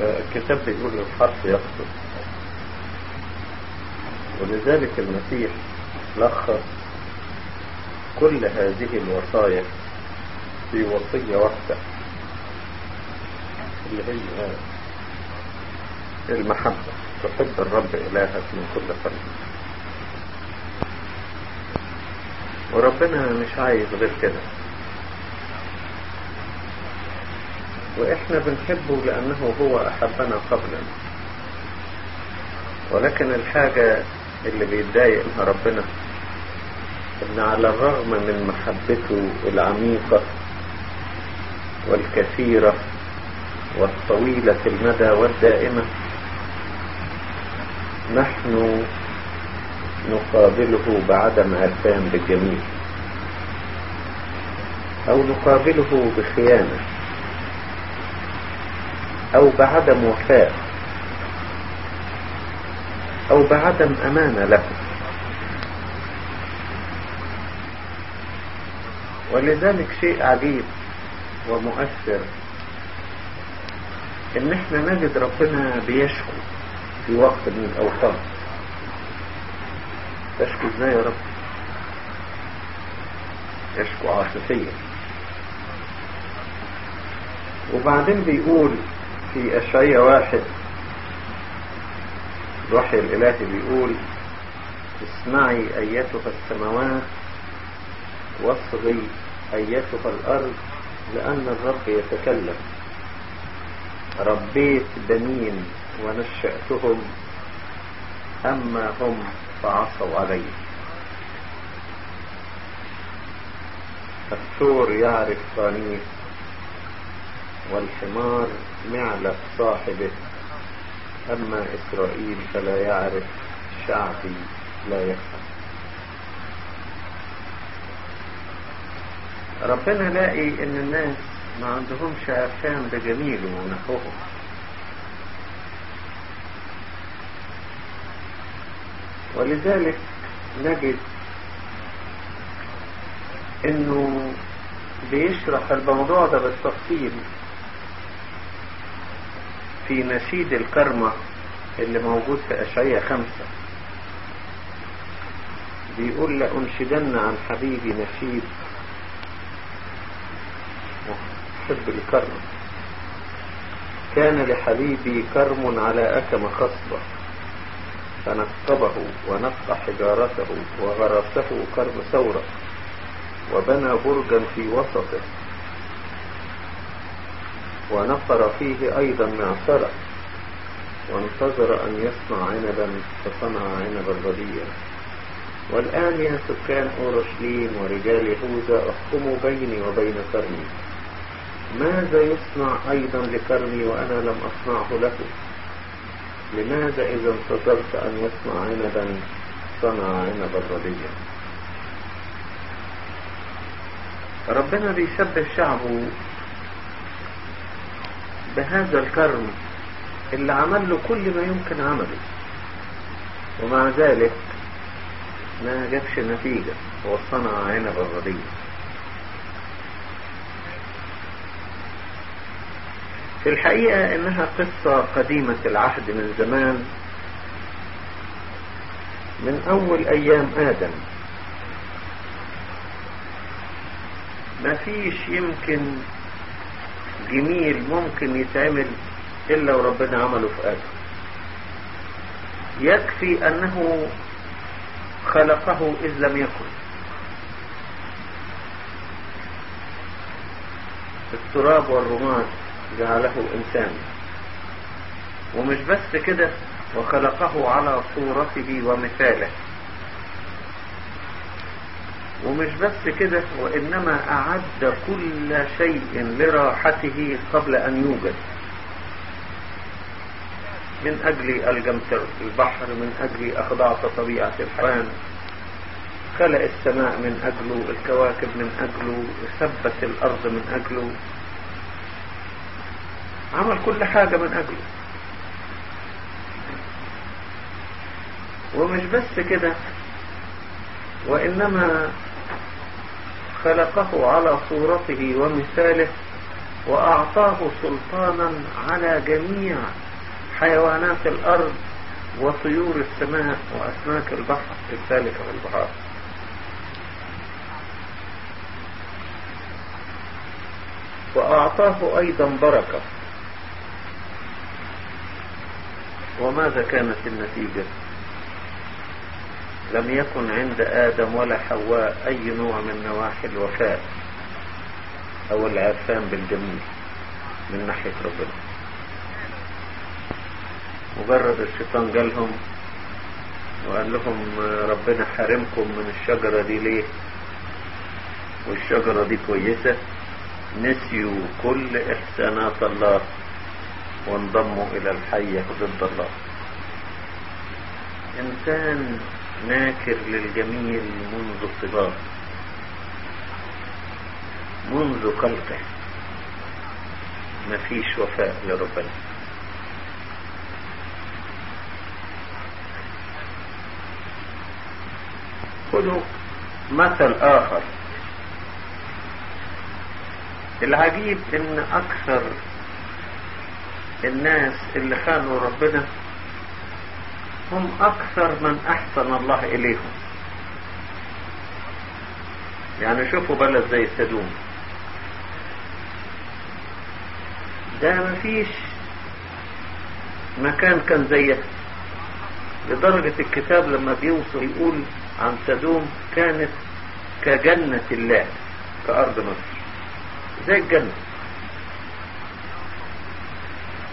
الكتاب بيقول الحرف يقصد. ولذلك المسيح لخص كل هذه الوصايا في وصية واحدة. اللي هي المحبة. تحب الرب إلهك من كل قلبك وربنا مش عايز غير كده. وإحنا بنحبه لأنه هو أحبنا قبلا. ولكن الحاجة اللي بيتضايق منها ربنا إن على الرغم من محبته العميقة والكثيرة والطويلة المدى والدائمة نحن نقابله بعدم عرفان بالجميل أو نقابله بخيانة. أو بعدم وفاء أو بعدم امانة له. ولذلك شيء عجيب ومؤثر. إن إحنا نجد ربنا بيشكو في وقت من الأوقات. تشكو إزاي يا رب؟ يشكو عاطفيا. وبعدين بيقول في اشعية واحد. الوحي الالهي بيقول اسمعي أيتها السماوات واصغي أيتها الأرض لأن الرب يتكلم. ربيت بنين ونشأتهم أما هم فعصوا علي. الثور يعرف قانيه والحمار معلف صاحبه. أما إسرائيل فلا يعرف شعبي لا يفهم. ربنا لاقي إن الناس ما عندهمش عرفان بجميله ونحوهم ولذلك نجد إنه بيشرح الموضوع ده بالتفصيل. في نشيد الكرمة اللي موجود في أشعية خمسة. بيقول لأنشدن عن حبيبي نشيد. محب الكرم كان لحبيبي كرم على أكم خصبة فنقبه ونقى حجارته وغرسه كرم ثورة. وبنى برجا في وسطه. ونقر فيه أيضا معصرة وانتظر أن يصنع عنبا فصنع عنبا رديا والآن يا سكان أورشليم ورجال يهوذا احكموا بيني وبين كرمي. ماذا يصنع أيضا لكرمي وأنا لم أصنعه له؟ لماذا إذا انتظرت أن يصنع عنبا صنع عنبا رديا ربنا بيشبه شعبه بهذا الكرم اللي عمل له كل ما يمكن عمله. ومع ذلك ما جابش نتيجة وصنع عنب الردية في الحقيقة إنها قصة قديمة العهد من زمان من أول أيام آدم. ما فيش يمكن جميل ممكن يتعمل إلا وربنا عمله في آدم. يكفي أنه خلقه إذ لم يكن. التراب والرماد جعله إنسانا ومش بس كده وخلقه على صورته ومثاله. ومش بس كده وإنما أعد كل شيء لراحته قبل أن يوجد. من أجل الجمتر البحر من أجل أخضاعة طبيعة الحيوان. خلق السماء من أجله الكواكب من أجله ثبت الأرض من أجله عمل كل حاجة من أجله. ومش بس كده وإنما خلقه على صورته ومثاله وأعطاه سلطانا على جميع حيوانات الأرض وطيور السماء وأسماك البحر السالكة في البحار وأعطاه أيضا بركة. وماذا كانت النتيجة؟ لم يكن عند آدم ولا حواء أي نوع من نواحي الوفاء. أو العرفان بالجميل من ناحية ربنا. مجرد الشيطان جالهم وقال لهم ربنا حارمكم من الشجرة دي ليه؟ والشجرة دي كويسة. نسيوا كل إحسانات الله وانضموا إلى الحية ضد الله. إنسان ناكر للجميل منذ الصغار. منذ خلقه. مفيش وفاء لربنا خذوا مثل آخر. العجيب إن أكثر الناس اللي خانوا ربنا هم أكثر من أحسن الله إليهم. يعني شوفوا بلد زي سدوم. ده مفيش مكان كان زيه. لدرجة الكتاب لما بيوصل يقول عن سدوم كانت كجنة الله كأرض مصر. زي الجنة.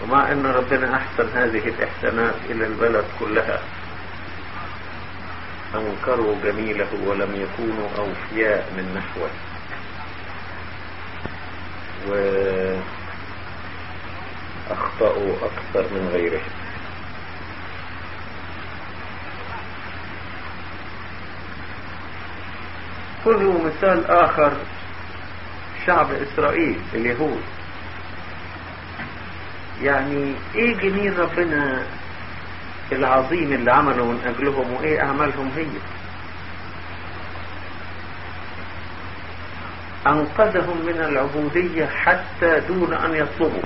ومع أن ربنا أحسن هذه الإحسانات إلى البلد كلها انكروا جميله ولم يكونوا أوفياء من نحوه. وأخطأوا أكثر من غيرهم خذوا مثال آخر شعب إسرائيل اليهود. يعني إيه جميل ربنا العظيم اللي عمله من أجلهم وإيه أعمالهم هي؟ أنقذهم من العبودية حتى دون أن يطلبوا.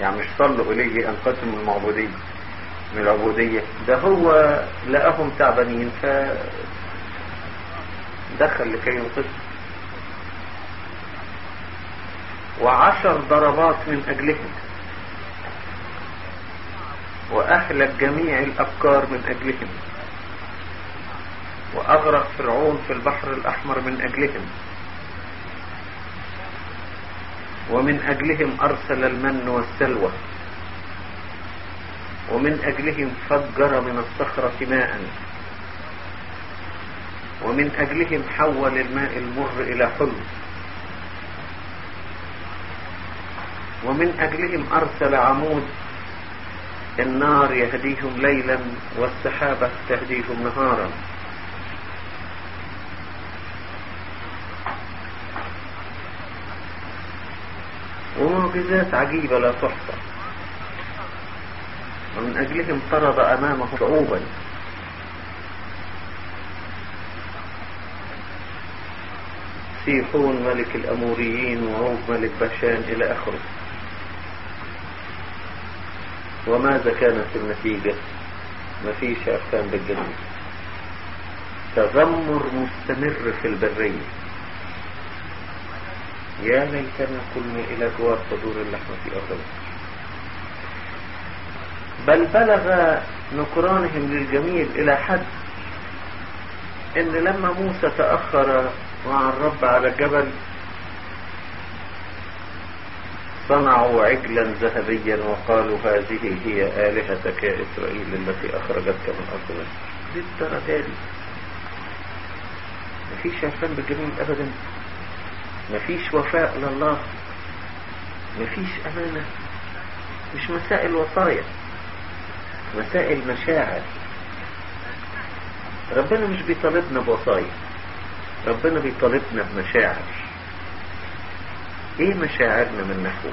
يعني مش صلوا إليه أنقذهم من العبودية. من العبودية. ده هو لقاهم تعبانين ف دخل لكي ينقذهم. وعشر ضربات من أجلهم. وأهلك جميع الأبكار من أجلهم. وأغرق فرعون في البحر الأحمر من أجلهم. ومن أجلهم أرسل المن والسلوى. ومن أجلهم فجر من الصخرة ماء. ومن أجلهم حول الماء المر إلى حلو ومن أجلهم أرسل عمود النار يهديهم ليلا والسحابة تهديهم نهارا. ومعجزات عجيبة لا تحصى. ومن أجلهم طرد أمامه شعوبا. سيحون ملك الأموريين وعوب ملك بشان إلى آخره. وماذا كانت النتيجة ما فيش أفهام بالجنة تذمر مستمر في البرية يا ليتنا كنا إلى جوار صدور اللحمة في أرض بل بلغ نكرانهم للجميل إلى حد إن لما موسى تأخر مع الرب على الجبل صنعوا عجلا ذهبيا وقالوا هذه هي آلهتك يا إسرائيل التي أخرجتك من أرض مصر. للدرجة دي؟ مفيش إحسان بالجميل أبدا. مفيش وفاء لله. مفيش أمانة. مش مسائل وصايا. مسائل مشاعر. ربنا مش بيطالبنا بوصايا. ربنا بيطالبنا بمشاعر. إيه مشاعرنا من نحوه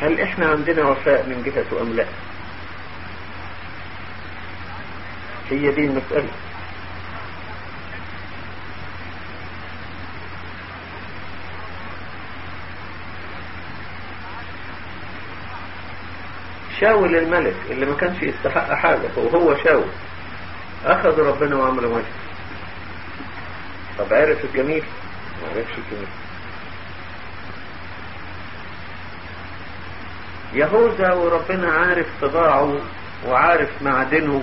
هل إحنا عندنا وفاء من جهته أم لا؟ هي دي المسألة. شاول الملك اللي ما كانش يستحق حاجة وهو شاول. أخذ ربنا وعمل مجد طب عرف الجميل؟ ما عرفش الجميل. يهوذا وربنا عارف طباعه وعارف معدنه.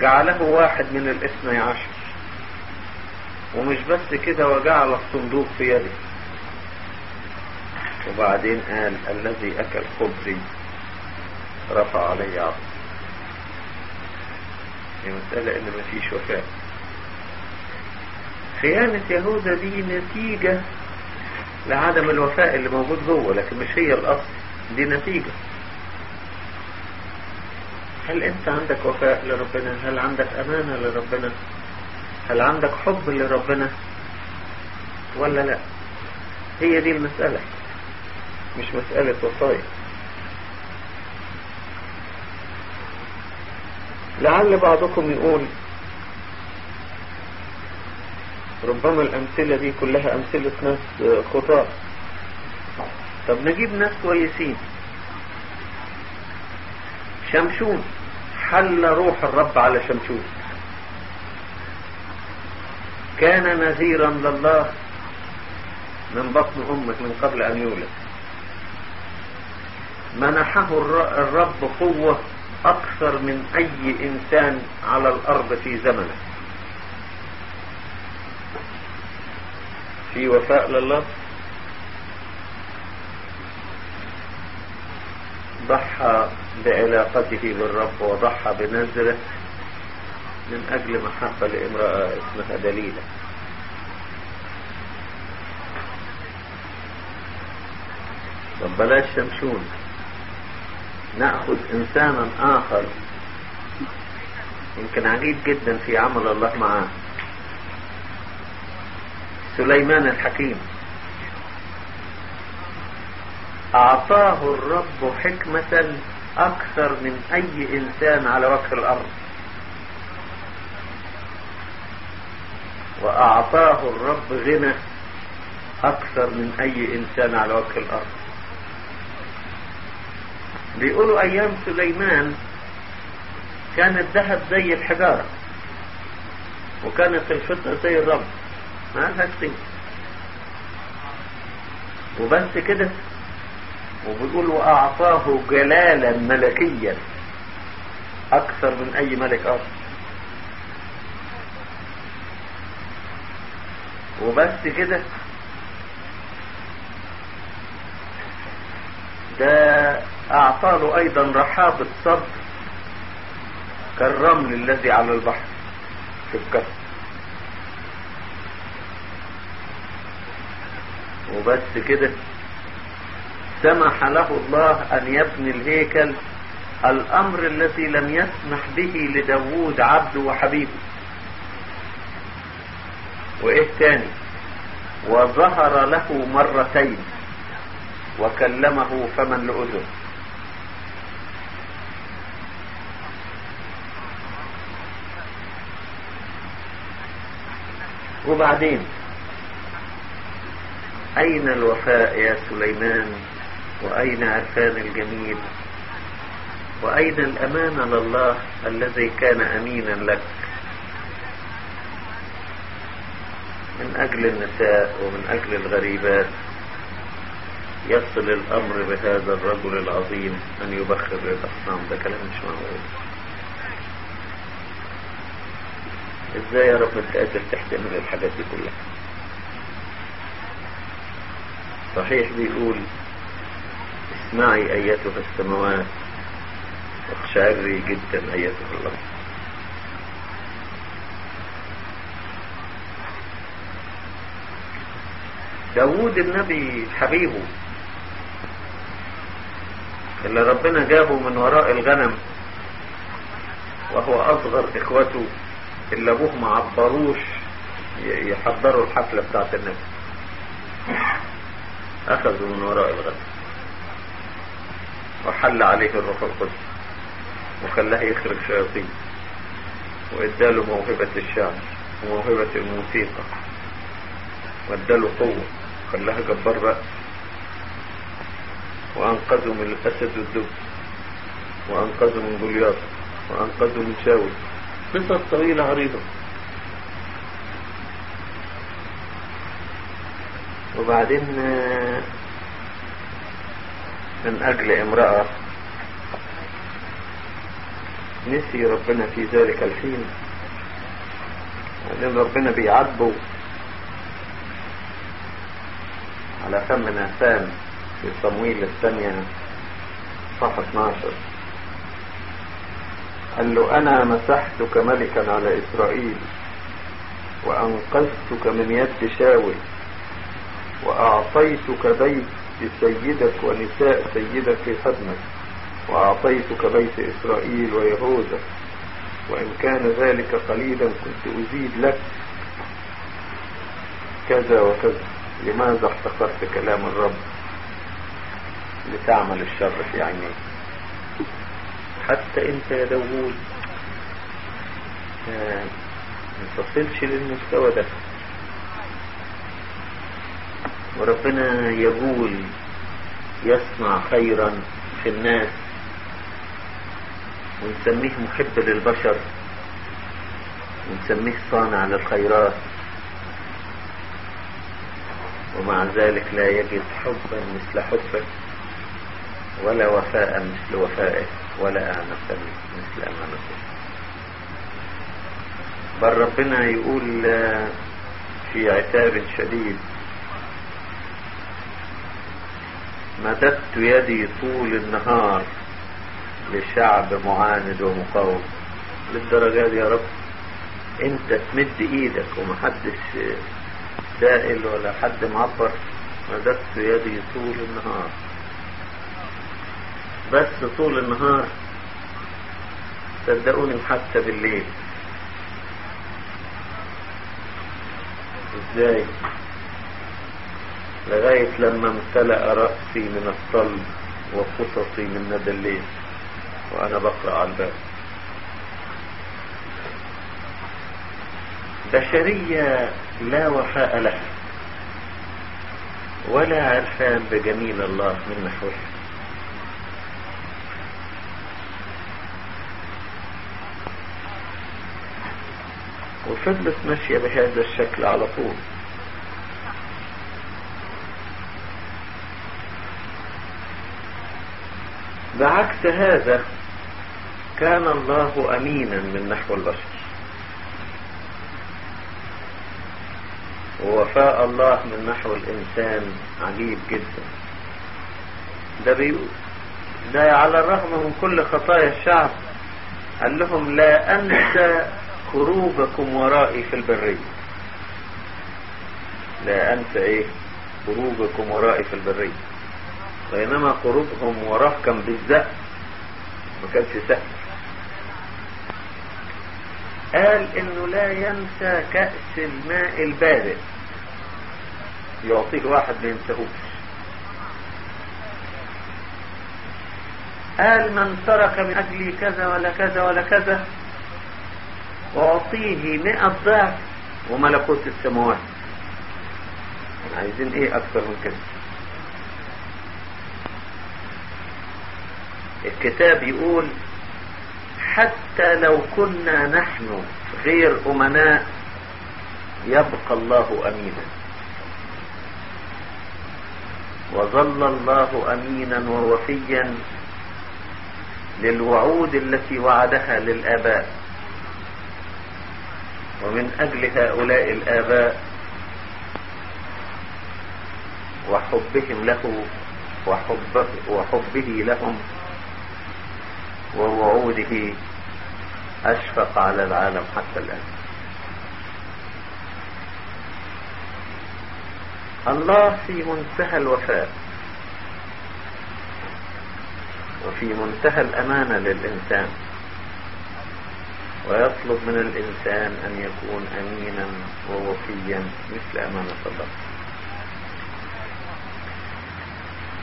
جعله واحد من الاثني عشر. ومش بس كده وجعل الصندوق في يده. وبعدين قال الذي أكل خبزي رفع علي عصر هي مسألة إن مفيش وفاء. خيانة يهوذا دي نتيجة لعدم الوفاء اللي موجود جوه لكن مش هي الأصل. دي نتيجة هل أنت عندك وفاء لربنا؟ هل عندك أمانة لربنا؟ هل عندك حب لربنا؟ ولا لا؟ هي دي المسألة مش مسألة وصايا. لعل بعضكم يقول ربما الأمثلة دي كلها أمثلة ناس خطاء. طب نجيب ناس كويسين. شمشون. حل روح الرب على شمشون. كان نذيرا لله من بطن أمه من قبل أن يولد. منحه الرب قوة أكثر من أي إنسان على الأرض في زمنه. في وفاء لله. ضحى بعلاقته بالرب وضحى بنزره من أجل محبة لامرأة اسمها دليلة. طب بلاش شمشون نأخذ إنسانا آخر. يمكن عجيب جدا في عمل الله معاه. سليمان الحكيم. أعطاه الرب حكمة أكثر من أي إنسان على وجه الأرض. وأعطاه الرب غنى أكثر من أي إنسان على وجه الأرض. بيقولوا أيام سليمان كان الذهب زي الحجارة وكانت الفضة زي الرمل ما قيمة وبس كده وبيقول وأعطاه جلالا ملكيا. أكثر من أي ملك آخر. وبس كده. ده أعطاه أيضا رحاب الصبر. كالرمل الذي على البحر في الكف وبس كده. سمح له الله أن يبني الهيكل الأمر الذي لم يسمح به لداود عبده وحبيبه. وإيه تاني؟ وظهر له مرتين وكلمه فما لأذن وبعدين؟ أين الوفاء يا سليمان؟ وأين عرفان الجميل؟ وأين الأمانة لله الذي كان أمينا لك؟ من أجل النساء ومن أجل الغريبات يصل الأمر بهذا الرجل العظيم أن يبخر للأصنام ده كلام مش معقول. إزاي يا رب أنت قادر تحتمل الحاجات دي كلها؟ صحيح بيقول اسمعي أيتها السماوات. واقشعري جدا أيتها الأرض. داوود النبي حبيبه اللي ربنا جابه من وراء الغنم وهو أصغر إخوته اللي أبوه ما عبروش يحضروا الحفلة بتاعت النبي. أخذوا من وراء الغنم. وحل عليه الروح القدس وخلاه يخرج شياطين وإداله موهبة الشعر وموهبة الموسيقى وإداله قوة خلاها جبار بقى وأنقذه من الأسد والدب وأنقذوا من جولياط وأنقذوا من شاول. قصص طويلة عريضة. وبعدين من أجل امرأة. نسي ربنا في ذلك الحين. بعدين ربنا بيعاتبه على فم ناسان في صمويل الثانية صفحة 12 قال له أنا مسحتك ملكا على إسرائيل وأنقذتك من يد شاول وأعطيتك بيت سيدك ونساء سيدك في خدمك وأعطيتك بيت إسرائيل ويهوذا وإن كان ذلك قليلا كنت أزيد لك كذا وكذا. لماذا احتقرت كلام الرب؟ لتعمل الشر في عينيك حتى أنت يا داوود ما تصلش للمستوى ده. وربنا يقول يصنع خيرا في الناس ونسميه محب للبشر ونسميه صانع للخيرات ومع ذلك لا يجد حبا مثل حبك ولا وفاء مثل وفائك ولا أعنة مثل أمانتك بل ربنا يقول في عتاب شديد مددت يدي طول النهار لشعب معاند ومقاوم. للدرجة دي يا رب؟ انت تمد إيدك ومحدش سائل ولا حد معبر. مددت يدي طول النهار. بس طول النهار صدقوني حتى بالليل. إزاي؟ لغاية لما امتلأ رأسي من الصلب وقصصي من ندى الليل وأنا بقرأ على الباب. بشرية لا وفاء لها ولا عرفان بجميل الله من نحوها. وفضلت ماشية بهذا الشكل على طول. بعكس هذا كان الله أمينا من نحو البشر. ووفاء الله من نحو الإنسان عجيب جدا. ده بيقول ده على الرغم من كل خطايا الشعب قال لهم لا أنسى خروجكم ورائي في البرية. لا أنسى إيه؟ خروجكم ورائي في البرية. بينما خروجهم وراه كان بالزق ما كانش سهل. قال إنه لا ينسى كأس الماء البارد. يعطيه واحد ما ينساهوش. قال من ترك من اجلي كذا ولا كذا ولا كذا واعطيه مئة ضعف وملكوت السماوات. عايزين إيه أكتر من كده؟ الكتاب يقول حتى لو كنا نحن غير أمناء يبقى الله أمينا. وظل الله أمينا ووفيا للوعود التي وعدها للآباء. ومن أجل هؤلاء الآباء وحبهم له وحبه, وحبه لهم ووعوده أشفق على العالم حتى الآن. الله في منتهى الوفاء وفي منتهى الأمانة للإنسان ويطلب من الإنسان أن يكون أمينا ووفيا مثل أمانة الله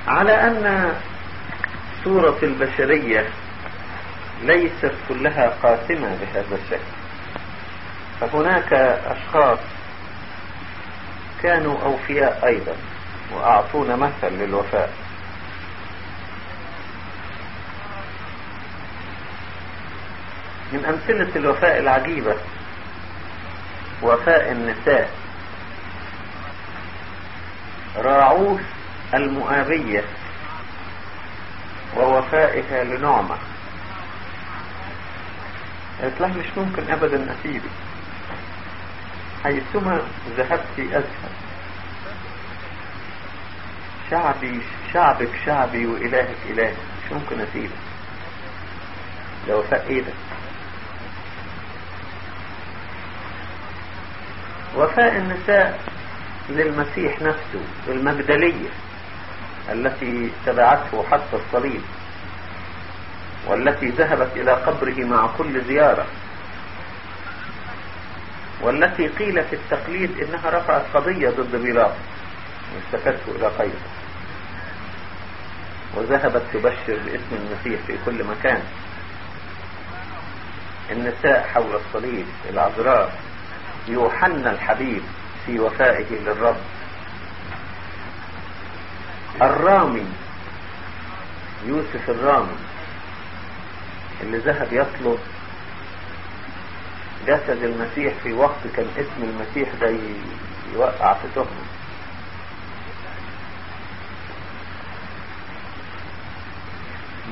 على أن صورة البشرية ليست كلها قاسمة بهذا الشكل. فهناك أشخاص كانوا أوفياء أيضا وأعطونا مثل للوفاء. من أمثلة الوفاء العجيبة وفاء النساء راعوس المؤابية ووفائها لنعمة. قالت له مش ممكن أبدا أسيبك. حيثما ذهبت أذهب شعبي شعبك شعبي وإلهك إلهي مش ممكن أسيبك. ده وفاء إيه ده وفاء النساء للمسيح نفسه المجدلية التي تبعته حتى الصليب. والتي ذهبت إلى قبره مع كل زيارة والتي قيل في التقليد إنها رفعت قضية ضد بيلاط واستفدته إلى قيصر وذهبت تبشر باسم المسيح في كل مكان. النساء حول الصليب العذراء يوحنا الحبيب في وفائه للرب. الرامي يوسف الرامي. اللي ذهب يطلب جسد المسيح في وقت كان اسم المسيح ده يوقع في تهمه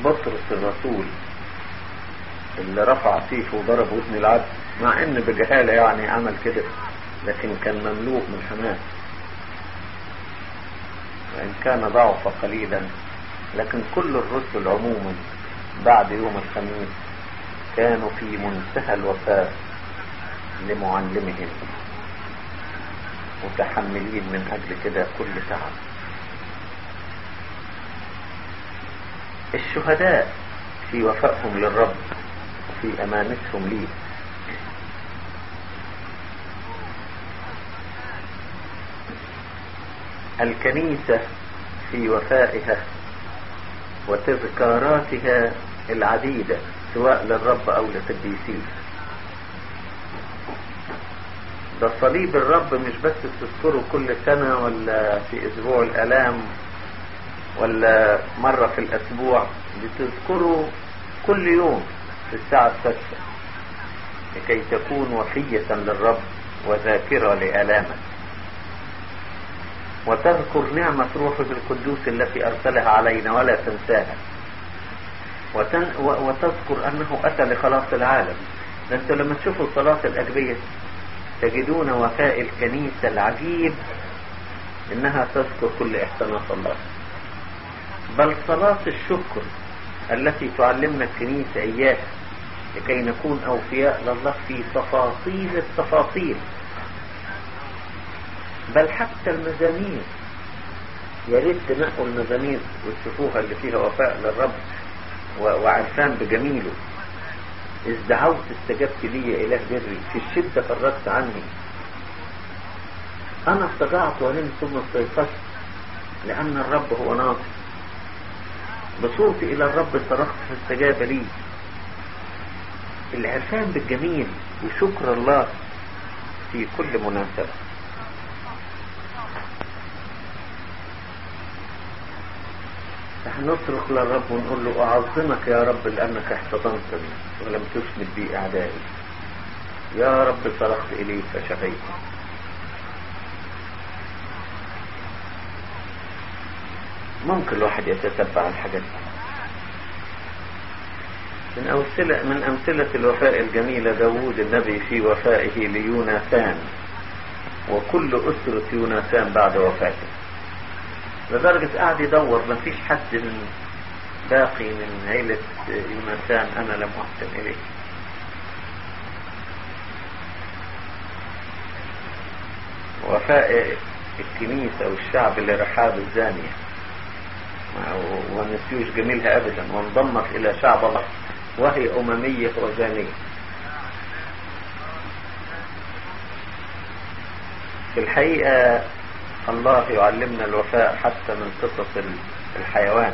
بطرس الرسول اللي رفع سيفه وضرب ودن العبد مع إن بجهالة يعني عمل كده لكن كان مملوء من حماس. وإن كان ضعف قليلا لكن كل الرسل عموما بعد يوم الخميس كانوا في منتهى الوفاء لمعلمهم متحملين من أجل كده كل تعب. الشهداء في وفائهم للرب وفي أمانتهم ليه الكنيسة في وفائها وتذكاراتها العديدة سواء للرب أو لقديسيه ده صليب الرب مش بس بتذكره كل سنة ولا في أسبوع الألام ولا مرة في الأسبوع بتذكره كل يوم في الساعة السادسة لكي تكون وفية للرب وذاكرة لآلامك وتذكر نعمة روحه القدوس التي أرسلها علينا ولا تنساها. وتن وتذكر أنه أتى لخلاص العالم. أنتم لما تشوفوا صلاة الأجبية تجدون وفاء الكنيسة العجيب إنها تذكر كل إحسانات الله بل صلاة الشكر التي تعلمنا الكنيسة إياها لكي نكون أوفياء لله في تفاصيل التفاصيل. بل حتى المزامير. يا ريت تنقوا المزامير وتشوفوها اللي فيها وفاء للرب وعرفان بجميله. إذ دعوت استجبت لي يا إله بري. في الشدة فرجت عني. أنا اضطجعت ونمت ثم استيقظت لأن الرب هو ناصر. بصوتي إلى الرب صرخت فاستجاب لي. العرفان بالجميل وشكر الله في كل مناسبة. نصرخ للرب ونقول له أعظمك يا رب لأنك احتضنتني ولم تشمت بي أعدائي. يا رب صرخت إليك فشفيت. ممكن الواحد يتتبع الحاجات دي. من أمثلة من أمثلة الوفاء الجميلة داوود النبي في وفائه ليوناثان وكل أسرة يوناثان بعد وفاته. لدرجة قاعد يدور ما فيش حد من باقي من عيلة يوناثان أنا لم أحسن إليه. وفاء الكنيسة والشعب لرحاب الزانية. ونسيوش جميلها أبدا وانضمت إلى شعب الله وهي أممية وزانية. في الحقيقة الله يعلمنا الوفاء حتى من قصص الحيوان.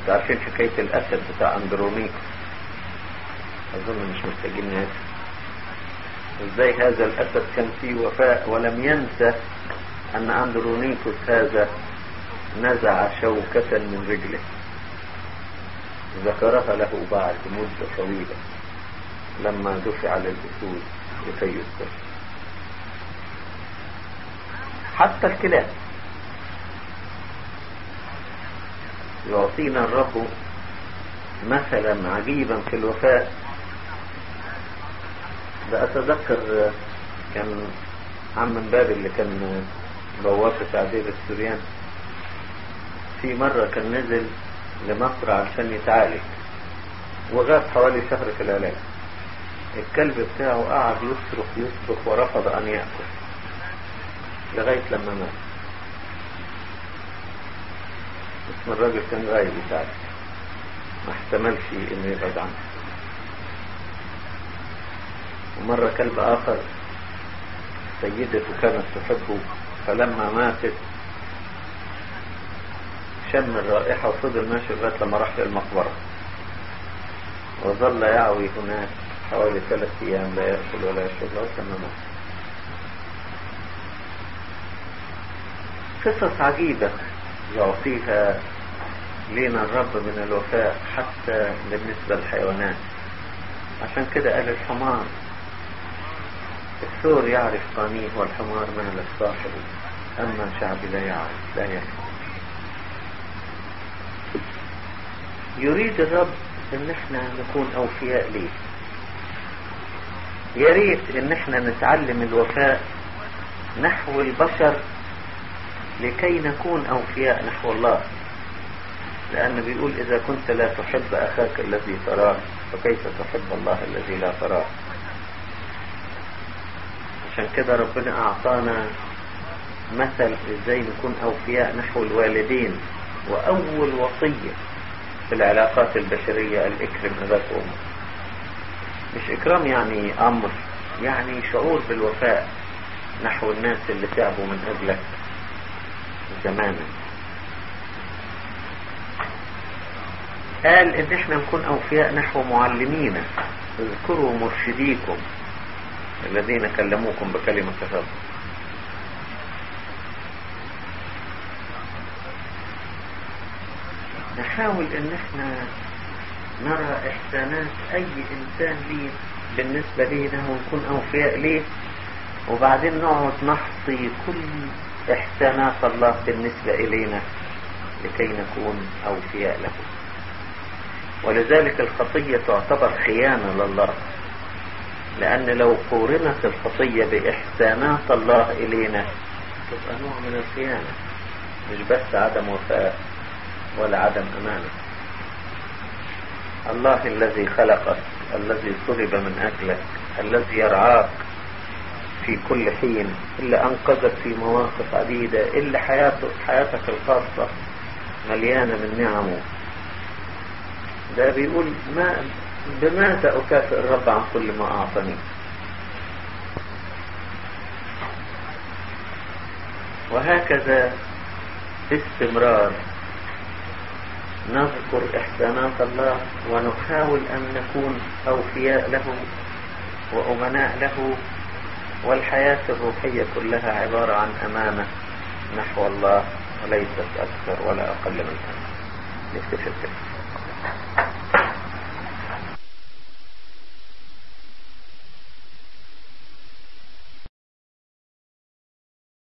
أنتوا عارفين حكاية الأسد بتاع أندرونيكوس أظن مش محتاجين ناس. إزاي هذا الأسد كان فيه وفاء ولم ينسى أن أندرونيكوس هذا نزع شوكة من رجله. ذكرها له بعد مدة طويلة لما دفع للأسود لكي يذكر حتى الكلاب. يعطينا الرب مثلا عجيبا في الوفاء. ده أتذكر كان عم من باب اللي كان بوابة تعديل السوريان. في مرة كان نزل لمصر عشان يتعالج وغاب حوالي شهر في العلاج. الكلب بتاعه قعد يصرخ يصرخ ورفض أن يأكل. لغاية لما مات. اسم الراجل كان غايب يتعالج ما احتملش إنه يبعد عنه. ومرة كلب آخر سيدته كانت تحبه فلما ماتت شم الرائحة وفضل ماشي لغاية لما راح للمقبرة. وظل يعوي هناك حوالي ثلاث أيام لا يأكل ولا يشرب لغاية لما مات. قصص عجيبة يعطيها لنا الرب من الوفاء حتى بالنسبة للحيوانات. عشان كده قال الحمار الثور يعرف قانيه والحمار مهل الصاحب أما شعبي لا يعرف لا يفهم. يريد الرب إن إحنا نكون أوفياء ليه؟ يا ريت إن إحنا نتعلم الوفاء نحو البشر لكي نكون أوفياء نحو الله. لأنه بيقول إذا كنت لا تحب أخاك الذي تراه فكيف تحب الله الذي لا تراه؟ عشان كده ربنا أعطانا مثل إزاي نكون أوفياء نحو الوالدين. وأول وصية في العلاقات البشرية الإكرم أباك وأمك مش إكرام يعني أمر يعني شعور بالوفاء نحو الناس اللي تعبوا من أجلك. زمانا قال إن إحنا نكون أوفياء نحو معلمينا اذكروا مرشديكم الذين كلموكم بكلمة الرب. نحاول إن إحنا نرى إحسانات أي إنسان ليه بالنسبة لينا ونكون أوفياء ليه. وبعدين نقعد نحصي كل احسانات الله بالنسبة إلينا لكي نكون أوفياء له. ولذلك الخطية تعتبر خيانة لله لأن لو قورنت الخطية بإحسانات الله إلينا تبقى نوع من الخيانة مش بس عدم وفاء ولا عدم أمانة. الله الذي خلقك الذي صلب من أجلك الذي يرعاك في كل حين اللي أنقذك في مواقف عديدة اللي حياته حياتك الخاصة مليانة من نعمه ده بيقول ما بماذا أكافئ الرب عن كل ما أعطني. وهكذا باستمرار نذكر إحسانات الله ونحاول أن نكون أوفياء له وأمناء له والحياة الروحية كلها عبارة عن أمانة نحو الله وليست أكثر ولا أقل من هذا. نكتفي بكده